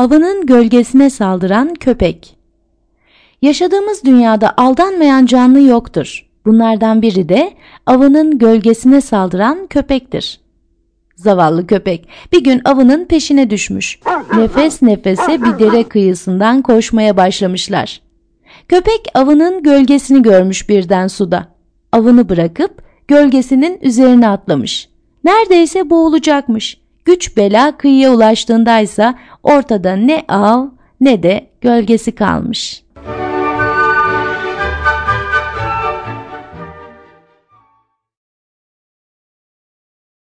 Avının gölgesine saldıran köpek. Yaşadığımız dünyada aldanmayan canlı yoktur. Bunlardan biri de avının gölgesine saldıran köpektir. Zavallı köpek bir gün avının peşine düşmüş. Nefes nefese bir dere kıyısından koşmaya başlamışlar. Köpek avının gölgesini görmüş birden suda. Avını bırakıp gölgesinin üzerine atlamış. Neredeyse boğulacakmış. Güç bela kıyıya ulaştığındaysa ortada ne av ne de gölgesi kalmış.''